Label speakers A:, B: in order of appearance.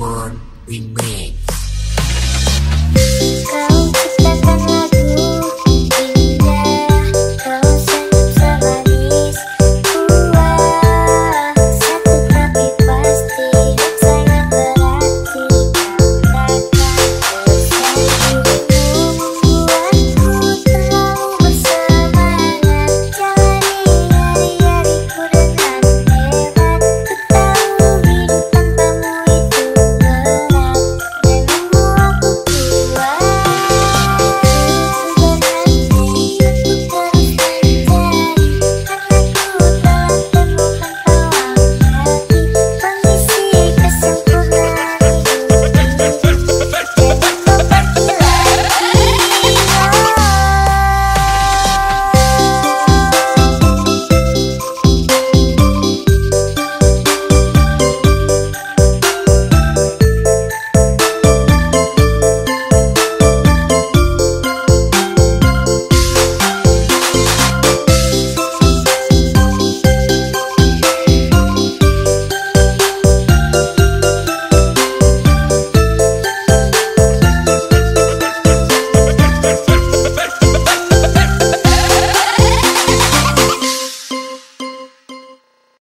A: one remains.